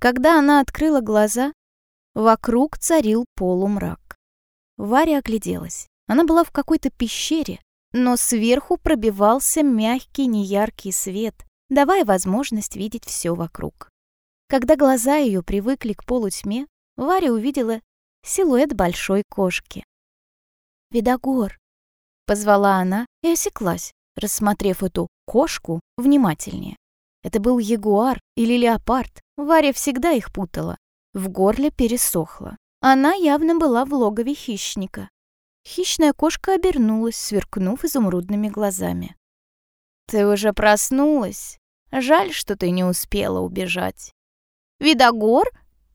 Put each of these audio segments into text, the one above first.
Когда она открыла глаза, вокруг царил полумрак. Варя огляделась. Она была в какой-то пещере, но сверху пробивался мягкий неяркий свет, давая возможность видеть все вокруг. Когда глаза ее привыкли к полутьме, Варя увидела силуэт большой кошки. «Видогор!» — позвала она и осеклась, рассмотрев эту кошку внимательнее. Это был ягуар или леопард, Варя всегда их путала. В горле пересохло. Она явно была в логове хищника. Хищная кошка обернулась, сверкнув изумрудными глазами. «Ты уже проснулась? Жаль, что ты не успела убежать». «Видогор?»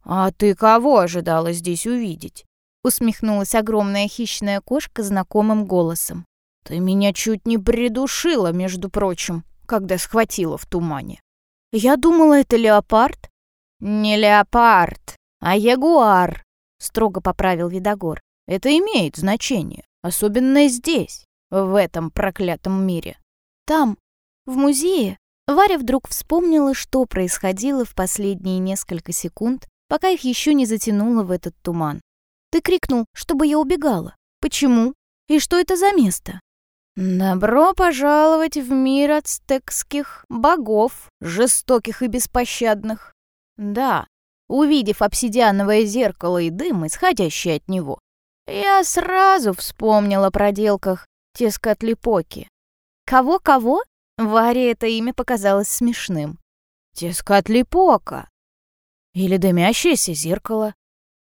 «А ты кого ожидала здесь увидеть?» Усмехнулась огромная хищная кошка знакомым голосом. «Ты меня чуть не придушила, между прочим, когда схватила в тумане». «Я думала, это леопард». «Не леопард, а ягуар», — строго поправил Видогор. Это имеет значение, особенно здесь, в этом проклятом мире. Там, в музее, Варя вдруг вспомнила, что происходило в последние несколько секунд, пока их еще не затянуло в этот туман. Ты крикнул, чтобы я убегала. Почему? И что это за место? Добро пожаловать в мир ацтекских богов, жестоких и беспощадных. Да, увидев обсидиановое зеркало и дым, исходящий от него, я сразу вспомнила о проделках Тескатлипоки. Кого-кого? Варе это имя показалось смешным. Тескатлипока. Или дымящееся зеркало.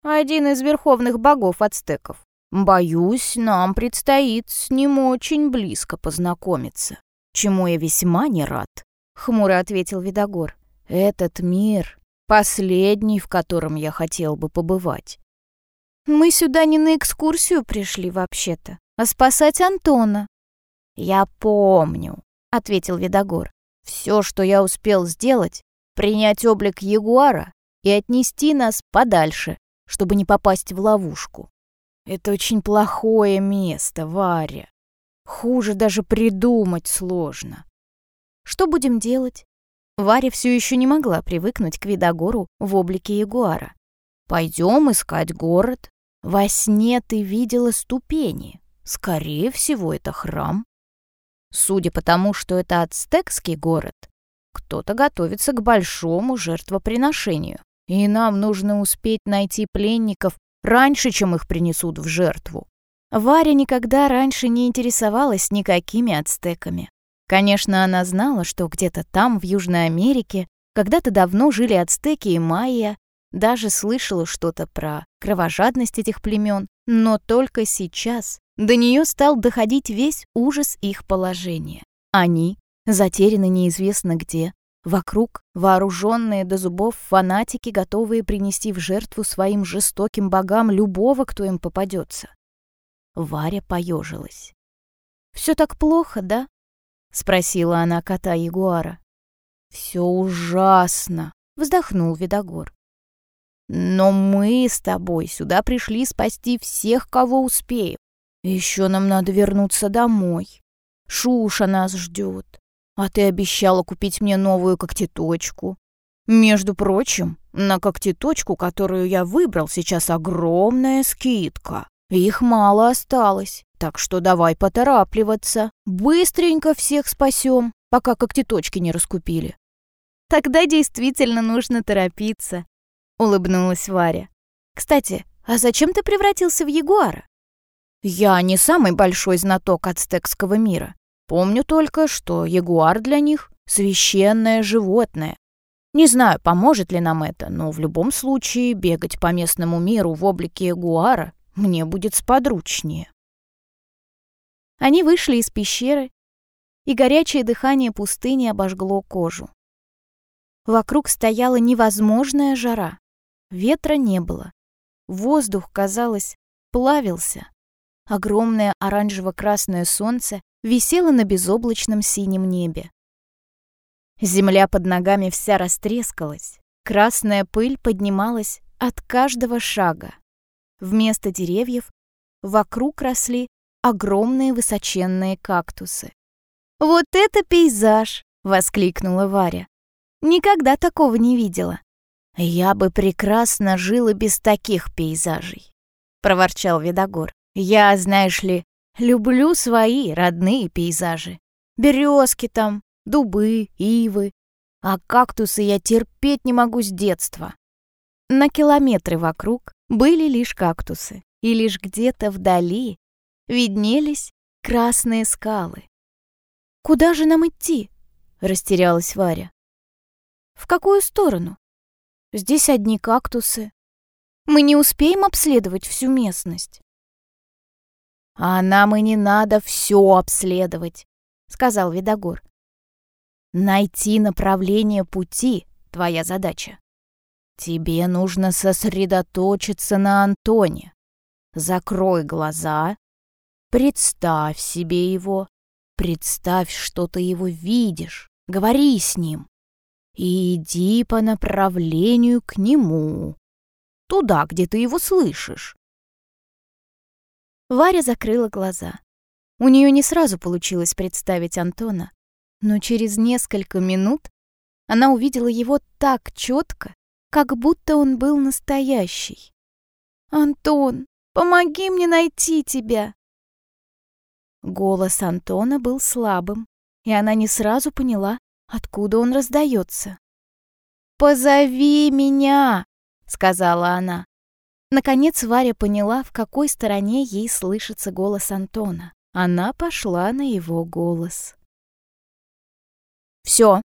Один из верховных богов ацтеков. Боюсь, нам предстоит с ним очень близко познакомиться. Чему я весьма не рад, хмуро ответил Видогор. Этот мир — последний, в котором я хотел бы побывать. Мы сюда не на экскурсию пришли вообще-то, а спасать Антона. Я помню, ответил Видогор. Все, что я успел сделать, принять облик ягуара и отнести нас подальше, чтобы не попасть в ловушку. Это очень плохое место, Варя. Хуже даже придумать сложно. Что будем делать? Варя все еще не могла привыкнуть к Видогору в облике ягуара. Пойдем искать город, во сне ты видела ступени. Скорее всего, это храм. Судя по тому, что это ацтекский город, кто-то готовится к большому жертвоприношению, и нам нужно успеть найти пленников раньше, чем их принесут в жертву. Варя никогда раньше не интересовалась никакими ацтеками. Конечно, она знала, что где-то там, в Южной Америке, когда-то давно жили ацтеки и майя, даже слышала что-то про кровожадность этих племен, но только сейчас до нее стал доходить весь ужас их положения. Они затеряны неизвестно где, вокруг вооруженные до зубов фанатики, готовые принести в жертву своим жестоким богам любого, кто им попадется. Варя поежилась. Все так плохо, да? Спросила она кота Ягуара. Все ужасно, вздохнул Видогор. Но мы с тобой сюда пришли спасти всех, кого успеем. Еще нам надо вернуться домой. Шуша нас ждет. А ты обещала купить мне новую когтеточку. Между прочим, на когтеточку, которую я выбрал, сейчас огромная скидка. Их мало осталось, так что давай поторапливаться. Быстренько всех спасем, пока когтеточки не раскупили. Тогда действительно нужно торопиться, — улыбнулась Варя. «Кстати, а зачем ты превратился в ягуара?» «Я не самый большой знаток ацтекского мира. Помню только, что ягуар для них — священное животное. Не знаю, поможет ли нам это, но в любом случае бегать по местному миру в облике ягуара мне будет сподручнее». Они вышли из пещеры, и горячее дыхание пустыни обожгло кожу. Вокруг стояла невозможная жара. Ветра не было. Воздух, казалось, плавился. Огромное оранжево-красное солнце висело на безоблачном синем небе. Земля под ногами вся растрескалась. Красная пыль поднималась от каждого шага. Вместо деревьев вокруг росли огромные высоченные кактусы. «Вот это пейзаж!» — воскликнула Варя. «Никогда такого не видела. «Я бы прекрасно жил и без таких пейзажей», — проворчал Видогор. «Я, знаешь ли, люблю свои родные пейзажи. Березки там, дубы, ивы. А кактусы я терпеть не могу с детства». На километры вокруг были лишь кактусы, и лишь где-то вдали виднелись красные скалы. «Куда же нам идти?» — растерялась Варя. «В какую сторону?» Здесь одни кактусы. Мы не успеем обследовать всю местность. А нам и не надо все обследовать, сказал Видогор. Найти направление пути — твоя задача. Тебе нужно сосредоточиться на Антоне. Закрой глаза, представь себе его, представь, что ты его видишь, говори с ним и иди по направлению к нему, туда, где ты его слышишь. Варя закрыла глаза. У нее не сразу получилось представить Антона, но через несколько минут она увидела его так четко, как будто он был настоящий. «Антон, помоги мне найти тебя!» Голос Антона был слабым, и она не сразу поняла, откуда он раздается. «Позови меня!» — сказала она. Наконец Варя поняла, в какой стороне ей слышится голос Антона. Она пошла на его голос. «Все,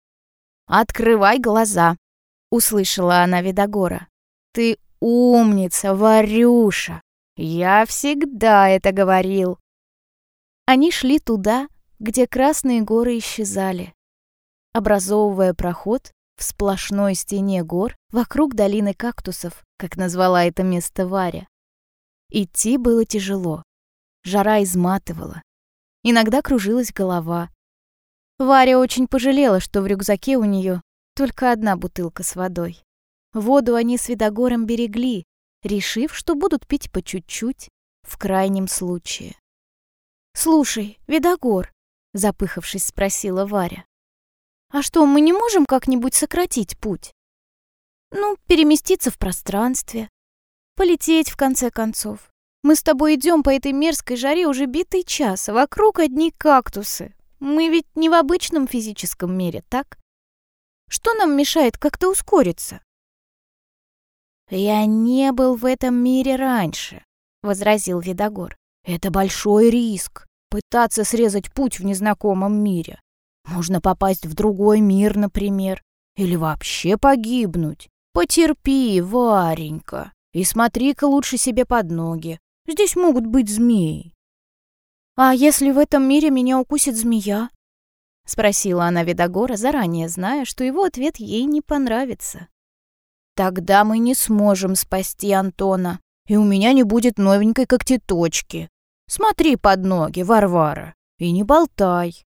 открывай глаза!» — услышала она Видогора. «Ты умница, Варюша! Я всегда это говорил!» Они шли туда, где красные горы исчезали образовывая проход в сплошной стене гор вокруг долины кактусов, как назвала это место Варя. Идти было тяжело. Жара изматывала. Иногда кружилась голова. Варя очень пожалела, что в рюкзаке у нее только одна бутылка с водой. Воду они с Видогором берегли, решив, что будут пить по чуть-чуть, в крайнем случае. «Слушай, Видогор», — запыхавшись, спросила Варя, а что, мы не можем как-нибудь сократить путь? Ну, переместиться в пространстве. Полететь, в конце концов. Мы с тобой идем по этой мерзкой жаре уже битый час, а вокруг одни кактусы. Мы ведь не в обычном физическом мире, так? Что нам мешает как-то ускориться? «Я не был в этом мире раньше», — возразил Видогор. «Это большой риск — пытаться срезать путь в незнакомом мире. Можно попасть в другой мир, например, или вообще погибнуть. Потерпи, Варенька, и смотри-ка лучше себе под ноги. Здесь могут быть змеи. А если в этом мире меня укусит змея? Спросила она Видогора, заранее зная, что его ответ ей не понравится. Тогда мы не сможем спасти Антона, и у меня не будет новенькой когтеточки. Смотри под ноги, Варвара, и не болтай.